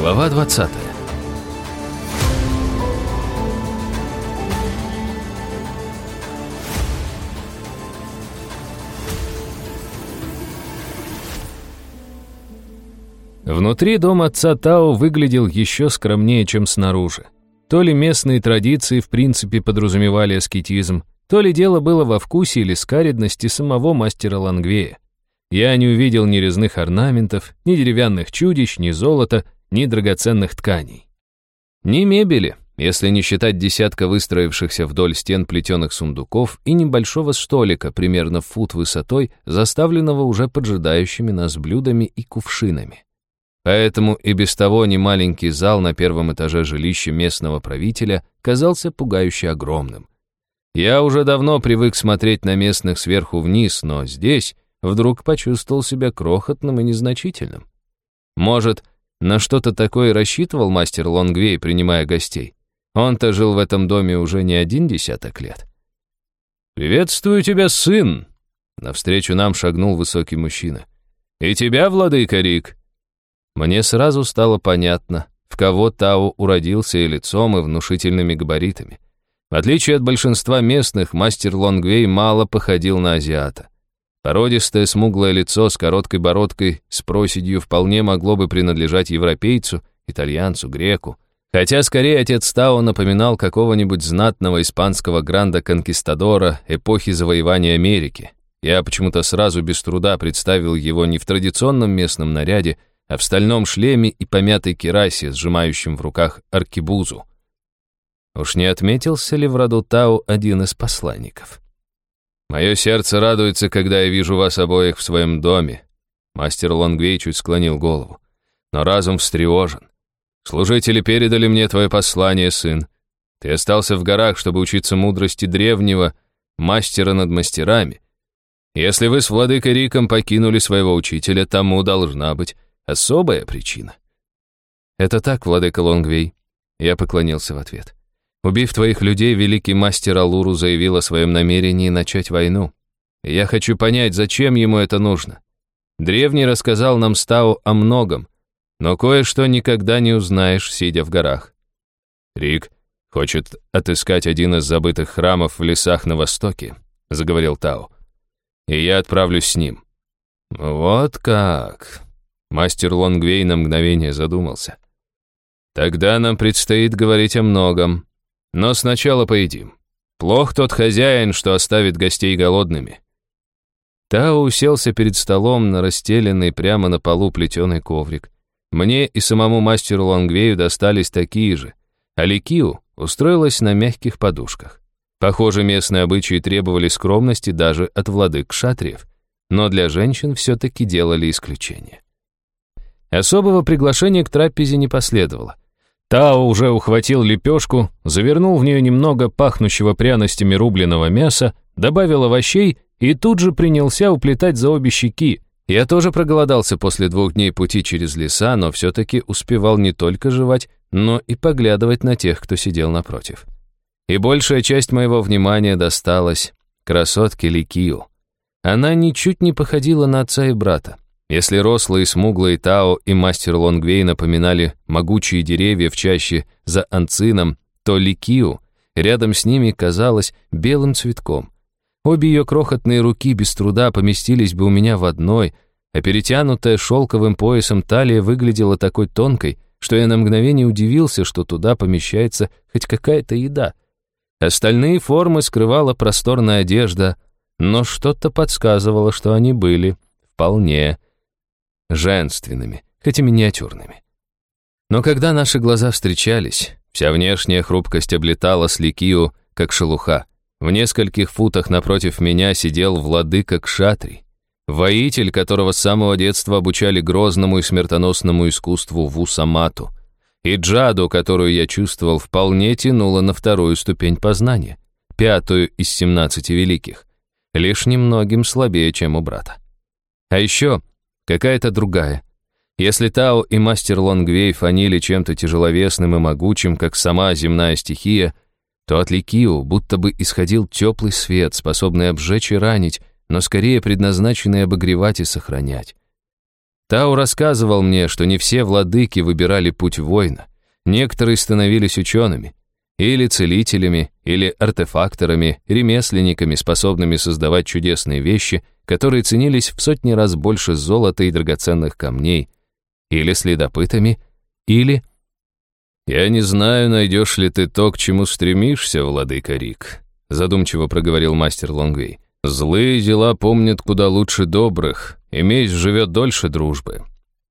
Глава 20 Внутри дом отца Тао выглядел еще скромнее, чем снаружи. То ли местные традиции в принципе подразумевали аскетизм, то ли дело было во вкусе или скаридности самого мастера Лангвея. Я не увидел ни резных орнаментов, ни деревянных чудищ, ни золота, ни драгоценных тканей. Ни мебели, если не считать десятка выстроившихся вдоль стен плетеных сундуков и небольшого столика, примерно фут высотой, заставленного уже поджидающими нас блюдами и кувшинами. Поэтому и без того немаленький зал на первом этаже жилища местного правителя казался пугающе огромным. Я уже давно привык смотреть на местных сверху вниз, но здесь вдруг почувствовал себя крохотным и незначительным. Может, на что-то такое рассчитывал мастер Лонгвей, принимая гостей? Он-то жил в этом доме уже не один десяток лет. «Приветствую тебя, сын!» Навстречу нам шагнул высокий мужчина. «И тебя, владыка Рик!» Мне сразу стало понятно, в кого Тау уродился и лицом, и внушительными габаритами. В отличие от большинства местных, мастер Лонгвей мало походил на азиата. Породистое смуглое лицо с короткой бородкой с проседью вполне могло бы принадлежать европейцу, итальянцу, греку. Хотя скорее отец Тао напоминал какого-нибудь знатного испанского гранда-конкистадора эпохи завоевания Америки. Я почему-то сразу без труда представил его не в традиционном местном наряде, а в стальном шлеме и помятой керасе, сжимающем в руках аркибузу. Уж не отметился ли в роду Тау один из посланников? «Мое сердце радуется, когда я вижу вас обоих в своем доме», мастер Лонгвей чуть склонил голову. «Но разум встревожен. Служители передали мне твое послание, сын. Ты остался в горах, чтобы учиться мудрости древнего мастера над мастерами. Если вы с владыкой Риком покинули своего учителя, тому должна быть особая причина». «Это так, владыка Лонгвей», я поклонился в ответ. Убив твоих людей, великий мастер Алуру заявил о своем намерении начать войну. я хочу понять, зачем ему это нужно. Древний рассказал нам Стау о многом, но кое-что никогда не узнаешь, сидя в горах. Рик хочет отыскать один из забытых храмов в лесах на востоке, заговорил Тау. И я отправлюсь с ним. Вот как. Мастер Лонгвей на мгновение задумался. Тогда нам предстоит говорить о многом. Но сначала поедим. Плох тот хозяин, что оставит гостей голодными. Тао уселся перед столом на расстеленный прямо на полу плетеный коврик. Мне и самому мастеру Лонгвею достались такие же, а Ликиу устроилась на мягких подушках. Похоже, местные обычаи требовали скромности даже от владык шатриев, но для женщин все-таки делали исключение. Особого приглашения к трапезе не последовало. Тао уже ухватил лепешку, завернул в нее немного пахнущего пряностями рубленого мяса, добавил овощей и тут же принялся уплетать за обе щеки. Я тоже проголодался после двух дней пути через леса, но все-таки успевал не только жевать, но и поглядывать на тех, кто сидел напротив. И большая часть моего внимания досталась красотке Ликию. Она ничуть не походила на отца и брата. Если рослые, смуглые Тао и мастер Лонгвей напоминали могучие деревья в чаще за анцином, то Ликиу рядом с ними казалась белым цветком. Обе ее крохотные руки без труда поместились бы у меня в одной, а перетянутая шелковым поясом талия выглядела такой тонкой, что я на мгновение удивился, что туда помещается хоть какая-то еда. Остальные формы скрывала просторная одежда, но что-то подсказывало, что они были вполне женственными, хоть и миниатюрными. Но когда наши глаза встречались, вся внешняя хрупкость облетала Сликию, как шелуха. В нескольких футах напротив меня сидел владыка Кшатри, воитель, которого с самого детства обучали грозному и смертоносному искусству Вусамату. И Джаду, которую я чувствовал, вполне тянула на вторую ступень познания, пятую из семнадцати великих, лишь немногим слабее, чем у брата. А еще какая-то другая. Если Тао и мастер Лонгвей фанили чем-то тяжеловесным и могучим, как сама земная стихия, то от Ликио будто бы исходил теплый свет, способный обжечь и ранить, но скорее предназначенный обогревать и сохранять. Тау рассказывал мне, что не все владыки выбирали путь воина. Некоторые становились учеными, или целителями, или артефакторами, ремесленниками, способными создавать чудесные вещи, которые ценились в сотни раз больше золота и драгоценных камней, или следопытами, или... «Я не знаю, найдешь ли ты то, к чему стремишься, владыка Рик», задумчиво проговорил мастер Лонгвей. «Злые дела помнят куда лучше добрых, и месть живет дольше дружбы.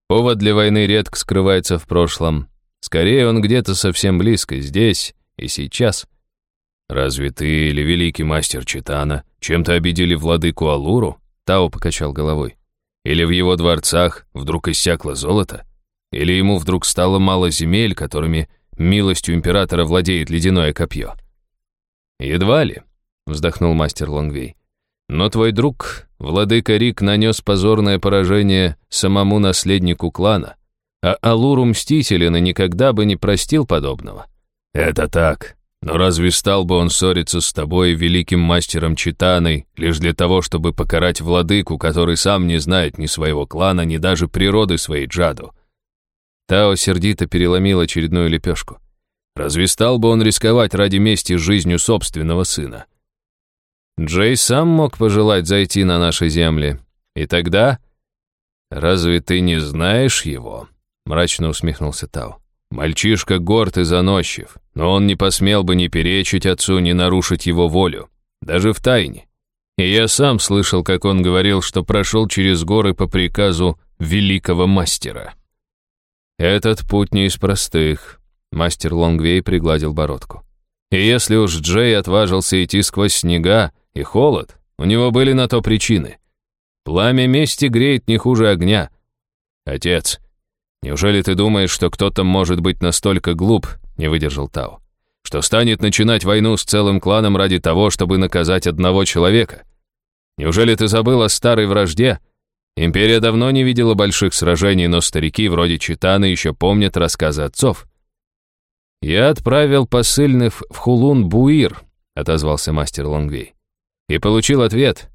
Повод для войны редко скрывается в прошлом. Скорее, он где-то совсем близко, здесь и сейчас. Разве ты или великий мастер Читана чем-то обидели владыку Алуру? Тао покачал головой. Или в его дворцах вдруг иссякло золото? Или ему вдруг стало мало земель, которыми милостью императора владеет ледяное копье? Едва ли, вздохнул мастер Лонгвей. Но твой друг, владыка Рик, нанес позорное поражение самому наследнику клана, а Алуру Мстителина никогда бы не простил подобного. Это так, но разве стал бы он ссориться с тобой, великим мастером Читаной, лишь для того, чтобы покарать владыку, который сам не знает ни своего клана, ни даже природы своей Джаду? Тао сердито переломил очередную лепешку. Разве стал бы он рисковать ради мести жизнью собственного сына? Джей сам мог пожелать зайти на наши земли. И тогда... «Разве ты не знаешь его?» — мрачно усмехнулся Тао. «Мальчишка горд и заносчив, но он не посмел бы ни перечить отцу, ни нарушить его волю, даже в тайне. И я сам слышал, как он говорил, что прошел через горы по приказу великого мастера». Этот путь не из простых. Мастер Лонгвей пригладил бородку. И если уж Джей отважился идти сквозь снега и холод, у него были на то причины. Пламя мести греет не хуже огня. Отец, неужели ты думаешь, что кто-то может быть настолько глуп, не выдержал Тау, что станет начинать войну с целым кланом ради того, чтобы наказать одного человека? Неужели ты забыл о старой вражде, Империя давно не видела больших сражений, но старики вроде Читана еще помнят рассказы отцов. «Я отправил посыльных в Хулун-Буир», — отозвался мастер Лонгвей, «и получил ответ.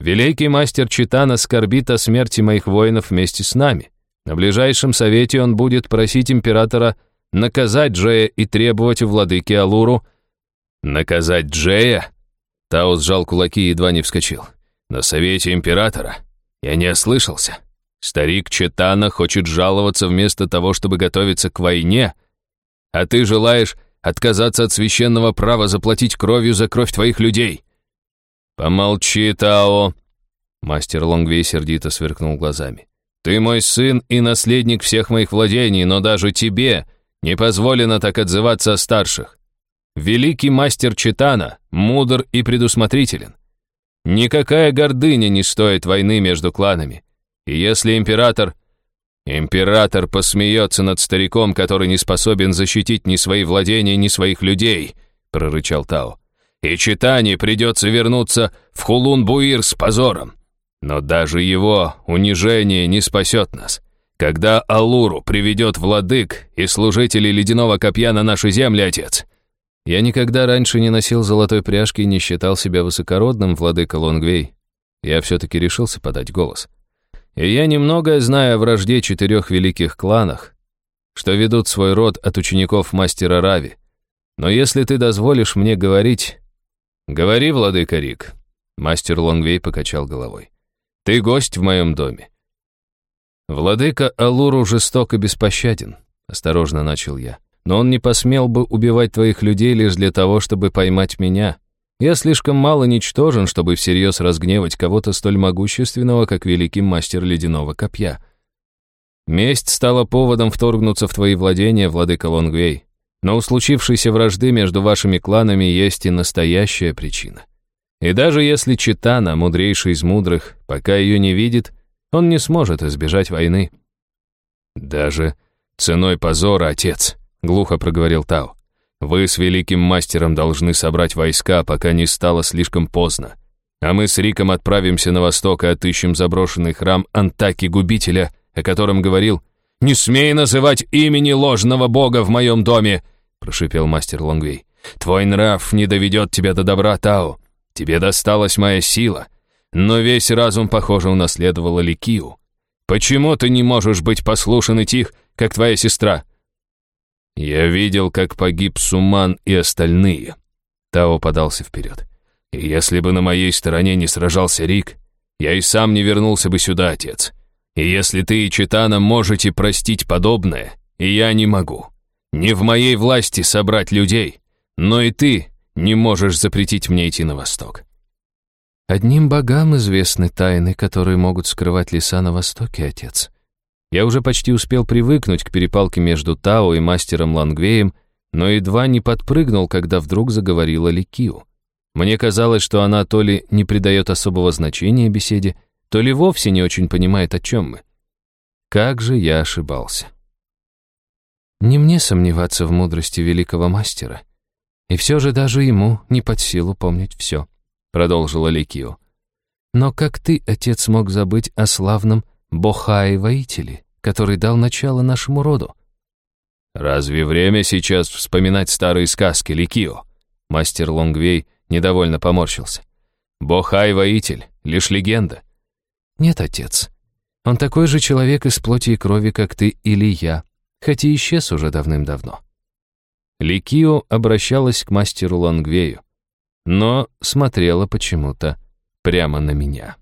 Великий мастер Читана скорбит о смерти моих воинов вместе с нами. На ближайшем совете он будет просить императора наказать Джея и требовать у владыки Алуру...» «Наказать Джея?» Таус сжал кулаки и едва не вскочил. «На совете императора?» Я не ослышался. Старик Четана хочет жаловаться вместо того, чтобы готовиться к войне, а ты желаешь отказаться от священного права заплатить кровью за кровь твоих людей. Помолчи, Тао. Мастер Лонгвей сердито сверкнул глазами. Ты мой сын и наследник всех моих владений, но даже тебе не позволено так отзываться о старших. Великий мастер Читана мудр и предусмотрителен. Никакая гордыня не стоит войны между кланами. И если император... Император посмеется над стариком, который не способен защитить ни свои владения, ни своих людей, прорычал Тао. И Читане придется вернуться в Хулун-Буир с позором. Но даже его унижение не спасет нас. Когда Алуру приведет владык и служители ледяного копья на наши земли, отец, я никогда раньше не носил золотой пряжки и не считал себя высокородным, владыка Лонгвей. Я все-таки решился подать голос. И я немногое знаю о вражде четырех великих кланах, что ведут свой род от учеников мастера Рави. Но если ты дозволишь мне говорить... Говори, владыка Рик. Мастер Лонгвей покачал головой. Ты гость в моем доме. Владыка Алуру жесток и беспощаден, осторожно начал я но он не посмел бы убивать твоих людей лишь для того, чтобы поймать меня. Я слишком мало ничтожен, чтобы всерьез разгневать кого-то столь могущественного, как великий мастер ледяного копья. Месть стала поводом вторгнуться в твои владения, владыка Лонгвей. Но у случившейся вражды между вашими кланами есть и настоящая причина. И даже если Читана, мудрейший из мудрых, пока ее не видит, он не сможет избежать войны. Даже ценой позора, отец, — глухо проговорил Тау. «Вы с великим мастером должны собрать войска, пока не стало слишком поздно. А мы с Риком отправимся на восток и отыщем заброшенный храм Антаки-губителя, о котором говорил. «Не смей называть имени ложного бога в моем доме!» — прошипел мастер Лонгвей. «Твой нрав не доведет тебя до добра, Тау. Тебе досталась моя сила, но весь разум, похоже, унаследовала Ликию. Почему ты не можешь быть послушен и тих, как твоя сестра?» «Я видел, как погиб Суман и остальные». Тао подался вперед. «И если бы на моей стороне не сражался Рик, я и сам не вернулся бы сюда, отец. И если ты и Читана можете простить подобное, я не могу. Не в моей власти собрать людей, но и ты не можешь запретить мне идти на восток». Одним богам известны тайны, которые могут скрывать леса на востоке, отец. Я уже почти успел привыкнуть к перепалке между Тао и мастером Лангвеем, но едва не подпрыгнул, когда вдруг заговорила Ликиу. Мне казалось, что она то ли не придает особого значения беседе, то ли вовсе не очень понимает, о чем мы. Как же я ошибался. Не мне сомневаться в мудрости великого мастера. И все же даже ему не под силу помнить все, продолжила Ликио. Но как ты, отец, мог забыть о славном Бохае-воителе, который дал начало нашему роду? «Разве время сейчас вспоминать старые сказки, Ликио?» Мастер Лонгвей недовольно поморщился. «Бохай-воитель, лишь легенда». «Нет, отец. Он такой же человек из плоти и крови, как ты или я, хоть и исчез уже давным-давно». Ликио обращалась к мастеру Лонгвею, но смотрела почему-то прямо на меня.